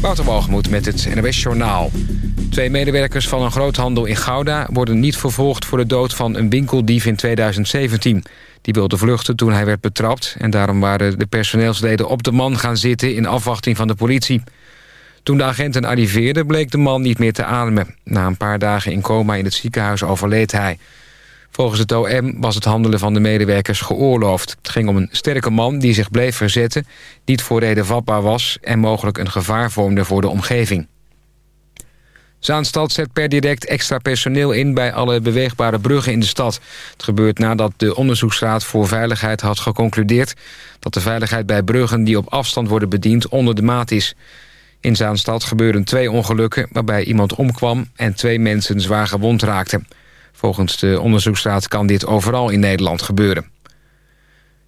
Wouter met het NWS Journaal. Twee medewerkers van een groothandel in Gouda... worden niet vervolgd voor de dood van een winkeldief in 2017. Die wilde vluchten toen hij werd betrapt... en daarom waren de personeelsleden op de man gaan zitten... in afwachting van de politie. Toen de agenten arriveerden bleek de man niet meer te ademen. Na een paar dagen in coma in het ziekenhuis overleed hij. Volgens het OM was het handelen van de medewerkers geoorloofd. Het ging om een sterke man die zich bleef verzetten... niet voor reden vatbaar was... en mogelijk een gevaar vormde voor de omgeving. Zaanstad zet per direct extra personeel in... bij alle beweegbare bruggen in de stad. Het gebeurt nadat de Onderzoeksraad voor Veiligheid had geconcludeerd... dat de veiligheid bij bruggen die op afstand worden bediend onder de maat is. In Zaanstad gebeurden twee ongelukken waarbij iemand omkwam... en twee mensen zwaar gewond raakten. Volgens de onderzoeksraad kan dit overal in Nederland gebeuren.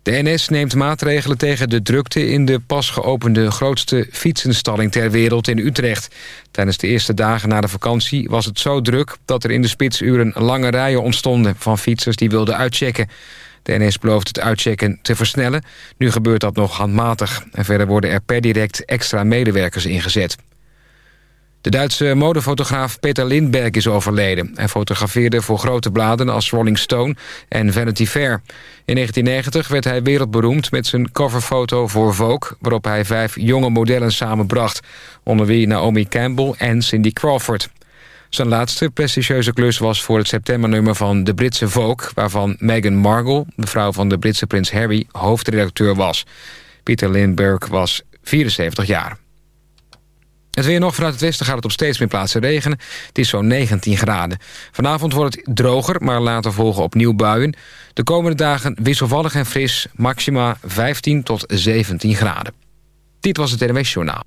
De NS neemt maatregelen tegen de drukte in de pas geopende grootste fietsenstalling ter wereld in Utrecht. Tijdens de eerste dagen na de vakantie was het zo druk dat er in de spitsuren lange rijen ontstonden van fietsers die wilden uitchecken. De NS belooft het uitchecken te versnellen. Nu gebeurt dat nog handmatig. En verder worden er per direct extra medewerkers ingezet. De Duitse modefotograaf Peter Lindbergh is overleden. Hij fotografeerde voor grote bladen als Rolling Stone en Vanity Fair. In 1990 werd hij wereldberoemd met zijn coverfoto voor Vogue... waarop hij vijf jonge modellen samenbracht... onder wie Naomi Campbell en Cindy Crawford. Zijn laatste prestigieuze klus was voor het septembernummer van de Britse Vogue... waarvan Meghan Markle, de vrouw van de Britse prins Harry, hoofdredacteur was. Peter Lindbergh was 74 jaar. Het weer nog vanuit het westen gaat het op steeds meer plaatsen regenen. Het is zo'n 19 graden. Vanavond wordt het droger, maar later volgen opnieuw buien. De komende dagen wisselvallig en fris, maxima 15 tot 17 graden. Dit was het NWS Journaal.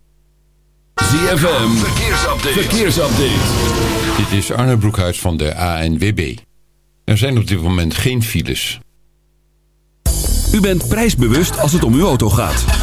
ZFM, verkeersupdate. verkeersupdate. Dit is Arne Broekhuis van de ANWB. Er zijn op dit moment geen files. U bent prijsbewust als het om uw auto gaat.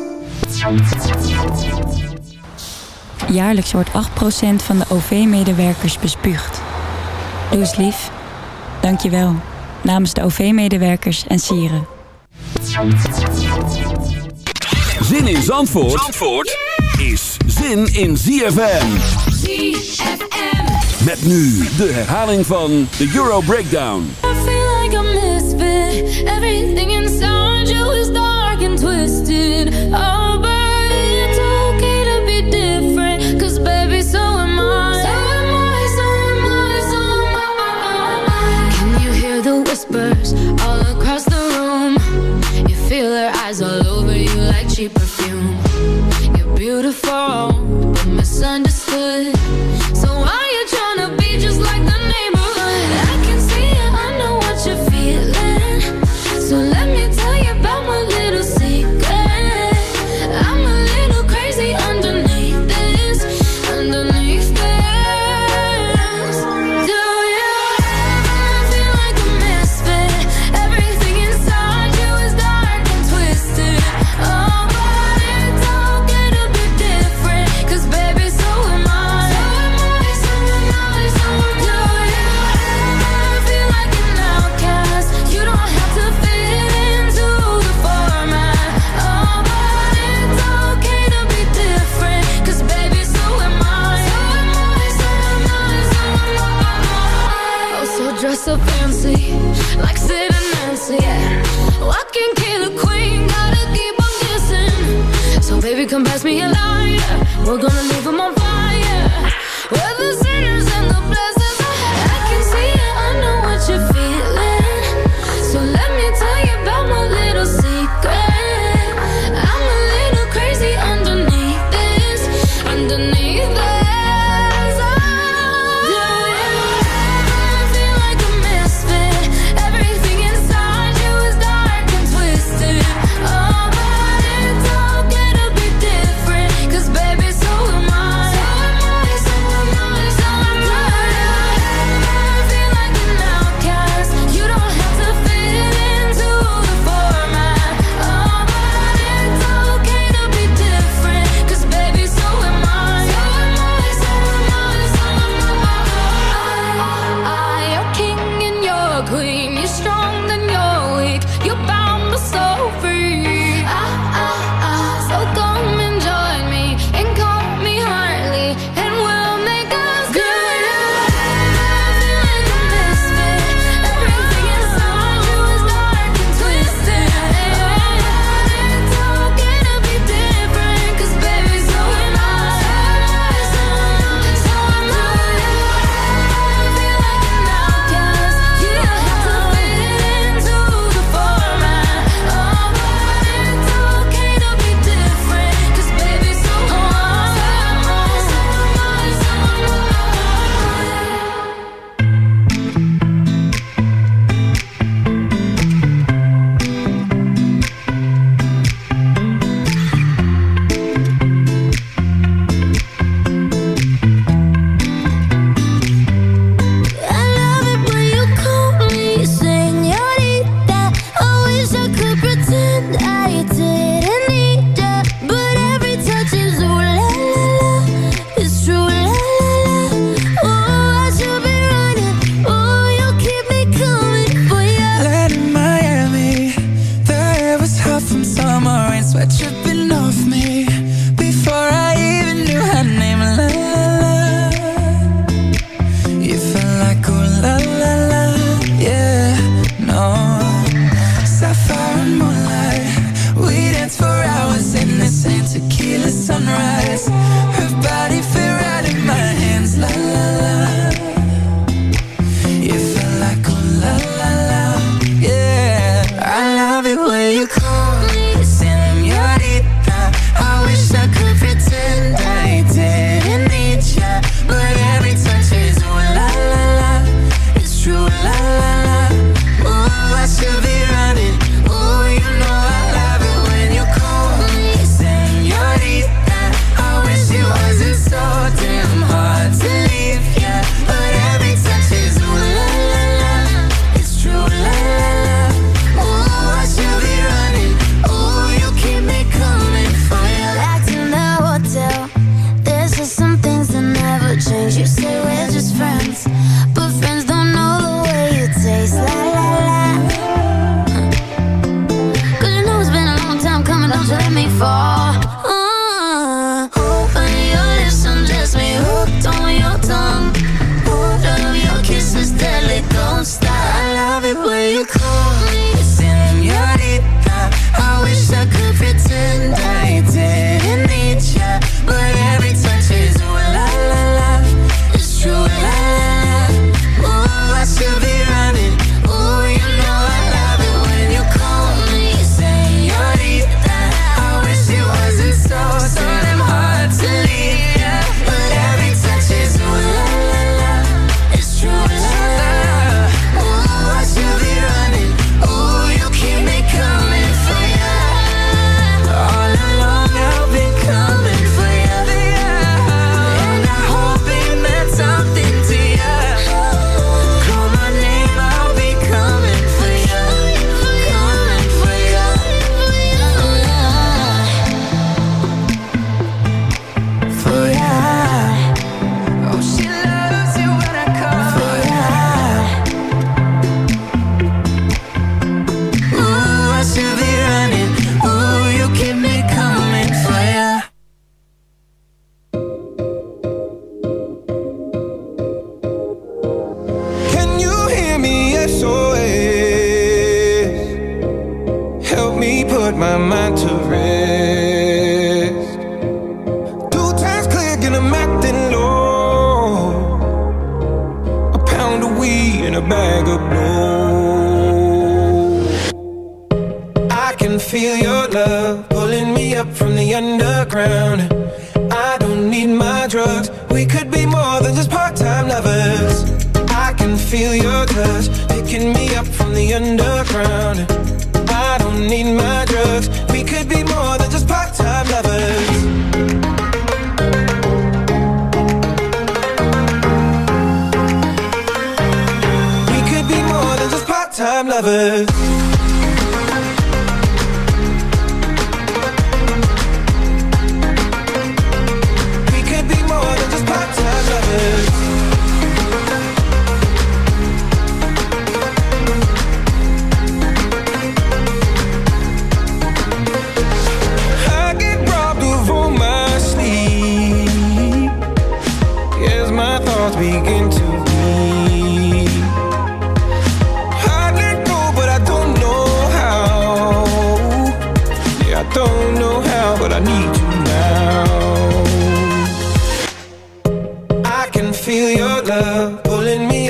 Jaarlijks wordt 8% van de OV-medewerkers bespuugd. Doe eens lief. Dank je wel. Namens de OV-medewerkers en sieren. Zin in Zandvoort, Zandvoort is zin in ZFM. ZFM. Met nu de herhaling van de Euro Breakdown. I feel like a misfit. Everything inside you is dark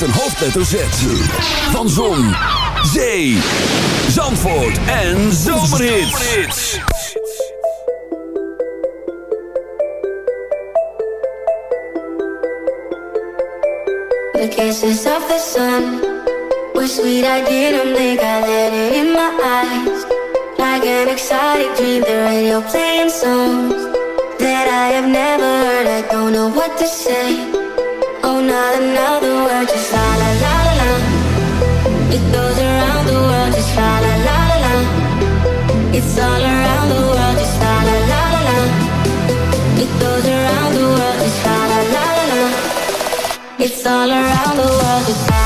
met een hoofdletter Z. Van Zon, Zee, Zandvoort en Zomerhits. The kisses of the sun were sweet, I didn't think I let it in my eyes. Like an exciting dream, the radio playing songs that I have never heard. I don't know what to say. Oh, not another word. around the world.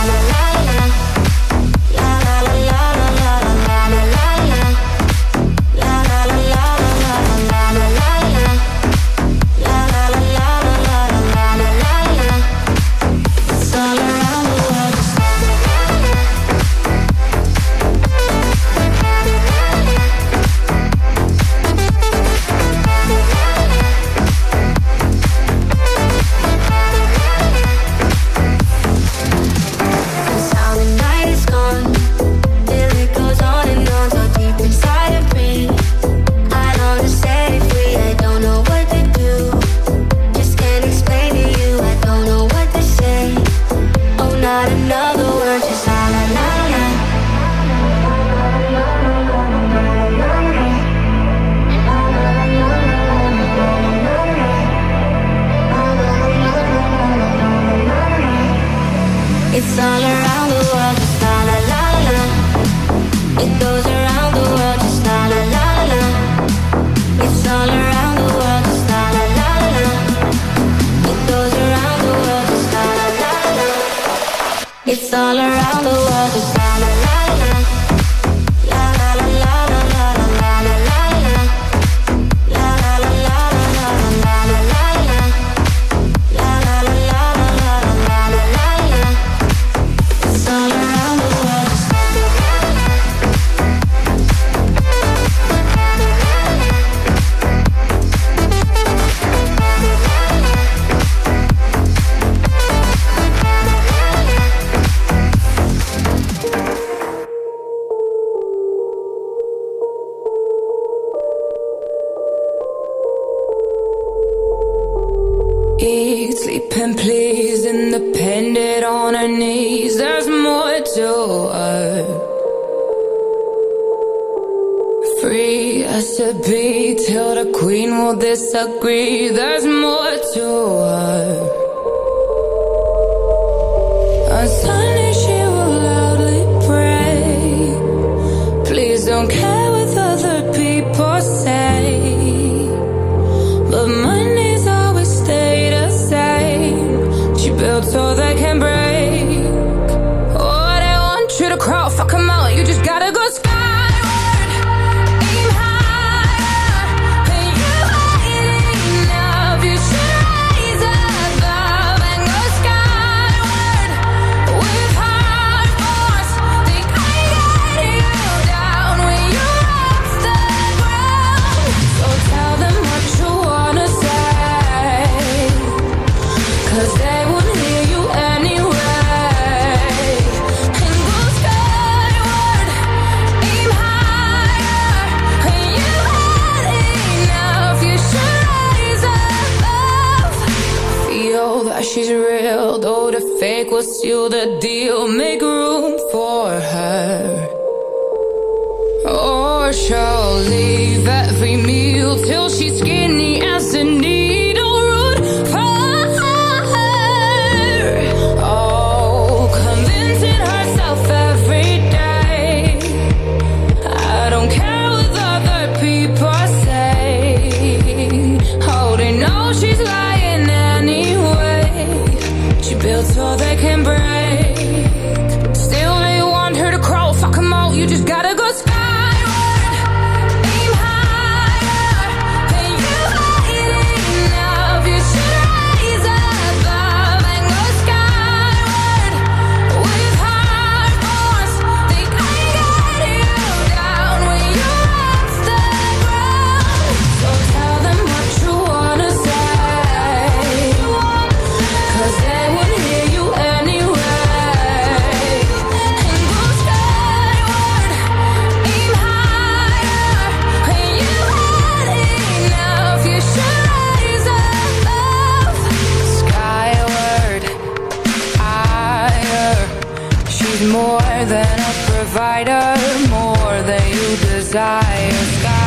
desire sky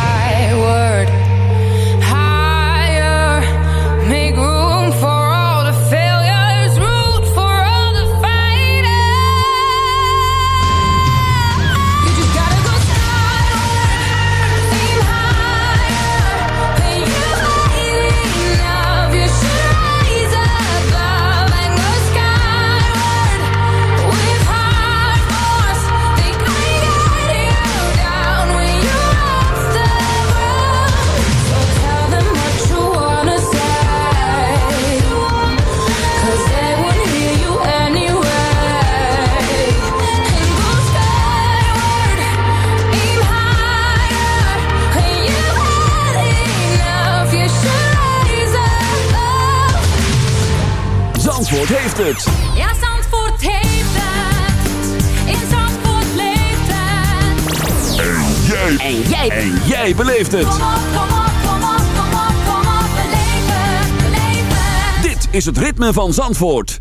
beleeft het. Kom op, kom op, kom op, kom op, kom op. Beleef het, beleef het. Dit is het ritme van Zandvoort.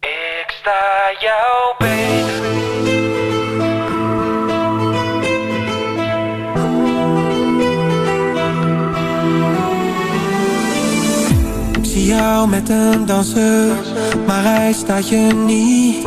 Ik sta jou beter. Ik zie jou met een danser, maar hij staat je niet.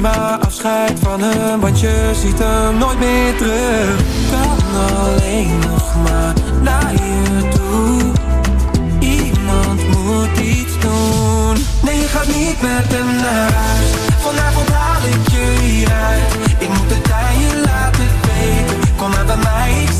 Maar afscheid van hem, want je ziet hem nooit meer terug. Kan alleen nog maar naar je toe. Iemand moet iets doen. Nee, je gaat niet met hem naar huis. Vanavond haal ik je hieruit. Ik moet het aan laten weten. Kom maar bij mij, ik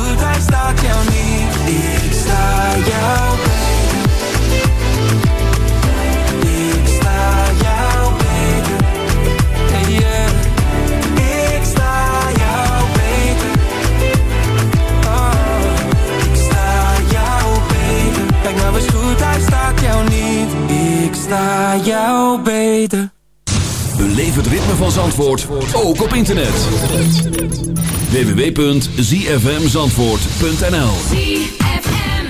van Zandvoort, ook op internet. www.zfmzandvoort.nl ZFM.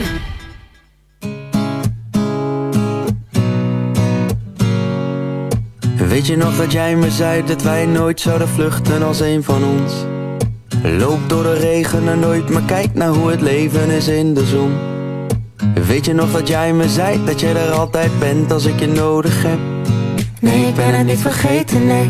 Weet je nog dat jij me zei dat wij nooit zouden vluchten als een van ons? Loop door de regen en nooit, maar kijk naar hoe het leven is in de zon. Weet je nog dat jij me zei dat jij er altijd bent als ik je nodig heb? Nee, ik ben het niet vergeten, nee.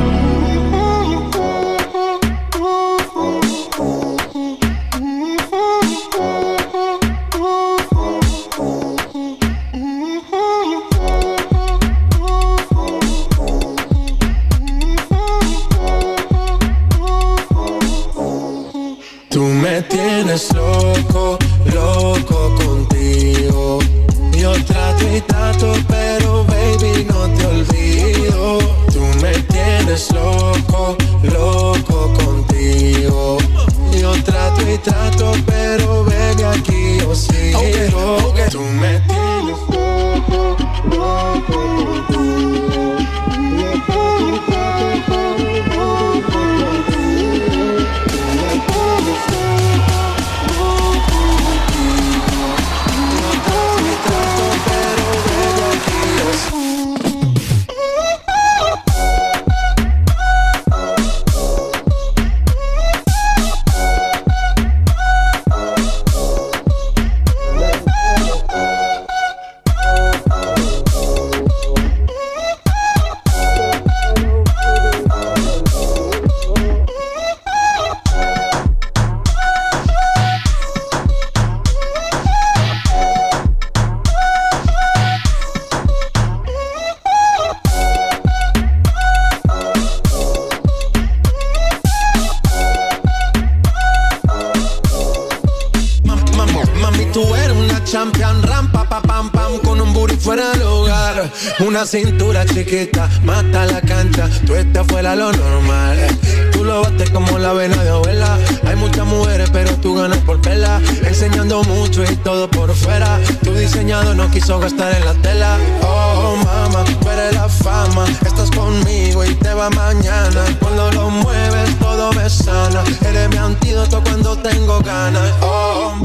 Estás conmigo y te va mañana. Cuando lo mueves, todo me sana. Eres mi antídoto cuando tengo ganas. Oh,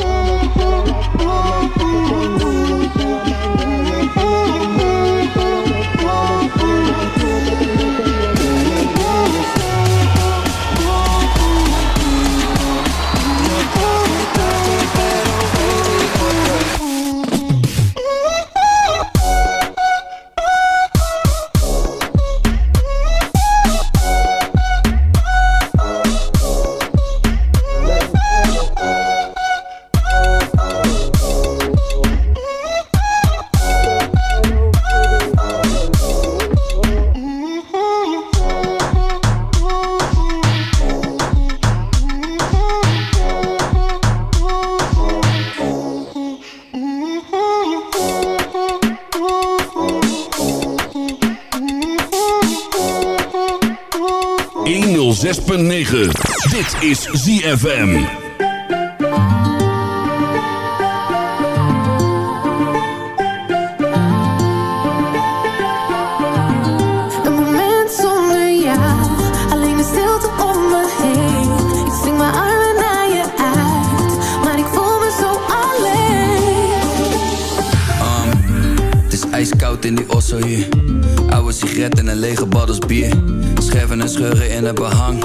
Dit is ZFM. Een moment zonder jou, alleen de stilte om me heen. Ik zing mijn armen naar je uit, maar ik voel me zo alleen. Um, het is ijskoud in die osso hier. Oude sigaret en een lege baddels bier. Scherven en scheuren in het behang.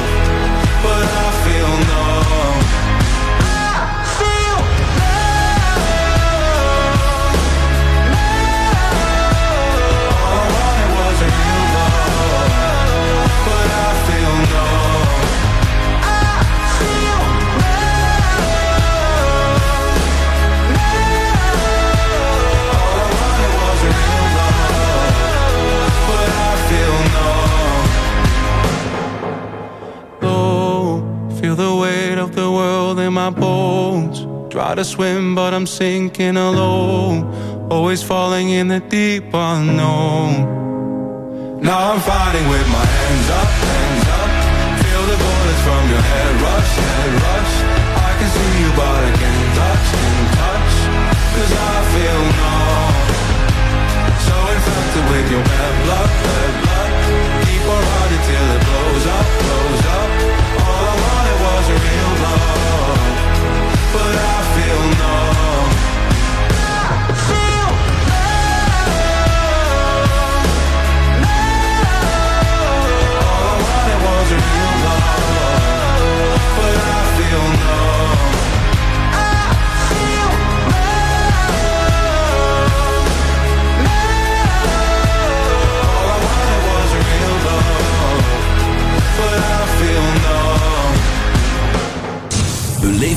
but I feel no my bones. Try to swim, but I'm sinking alone. Always falling in the deep unknown. Now I'm fighting with my hands up, hands up. Feel the bullets from your head rush, head rush.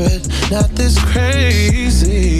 but not this crazy.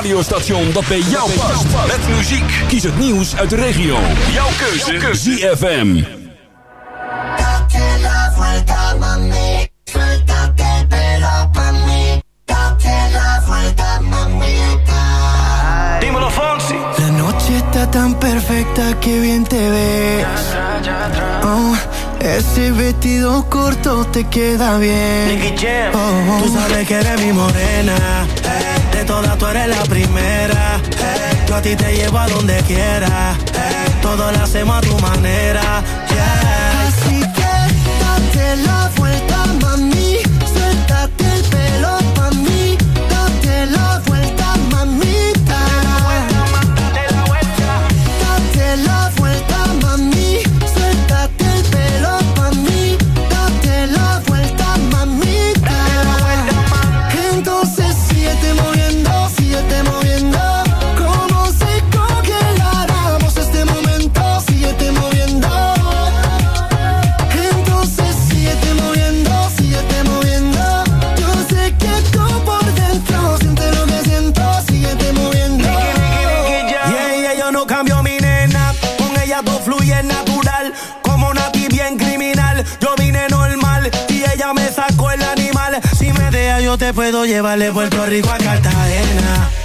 Radiostation dat bij jou past. Met muziek. Kies het nieuws uit de regio. Jouw keuze. ZFM. La vuelta, mamita. Dímelo, Fonsi. La noche está tan perfecta que bien te ves. Oh, ese vestido corto te queda bien. Oh, oh. Tú sabes que eres mi morena. De todas tú eres la primera. Yo a ti te llevo a donde quiera. Todo lo hacemos a tu manera. De Puerto Rico a Cartagena.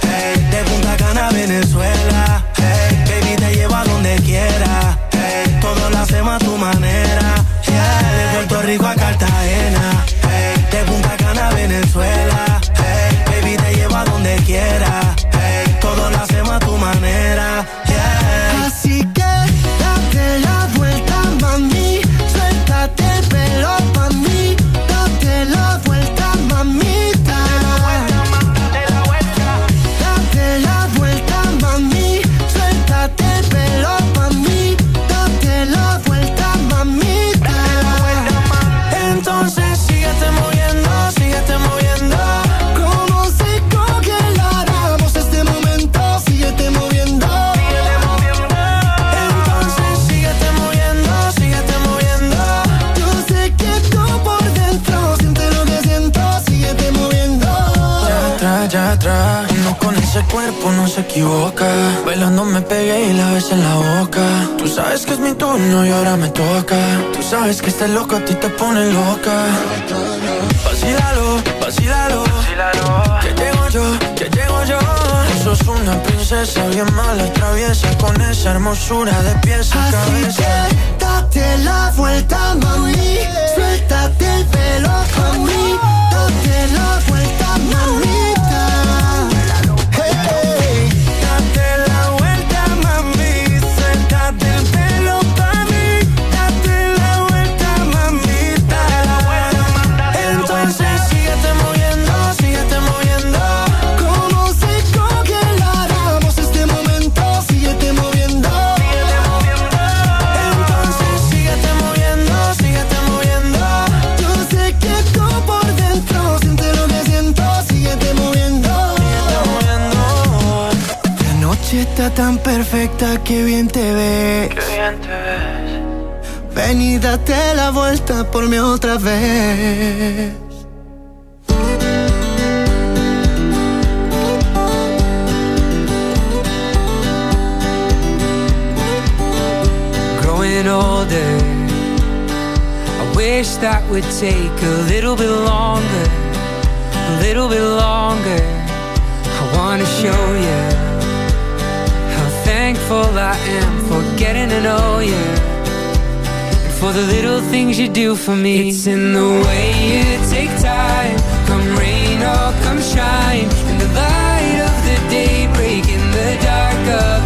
Sabes que este loco a ti te pone loca. Vacílalo, vacílalo. Que llego yo, que llego yo. Tú sos una princesa bien mala, traviesa. Con esa hermosura de pies a Así cabeza. que date la vuelta, mami. Suéltate el pelo pa' mí. Date la vuelta, mamita. Perfecta que bien te ves. Qué bien te ves. Ven y date la vuelta por mí otra vez. growing older. I wish that would take a little bit longer, a little bit longer. I wanna show you thankful I am for getting to know you. And for the little things you do for me. It's in the way you take time, come rain or come shine. In the light of the day, break in the dark of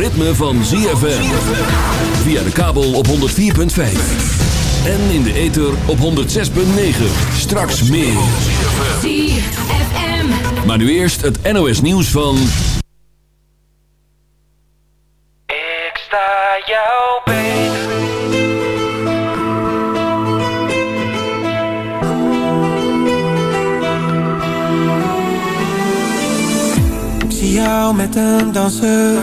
ritme van ZFM. Via de kabel op 104.5. En in de ether op 106.9. Straks meer. ZFM. Maar nu eerst het NOS nieuws van... Ik sta jou beter. Ik zie jou met een danser,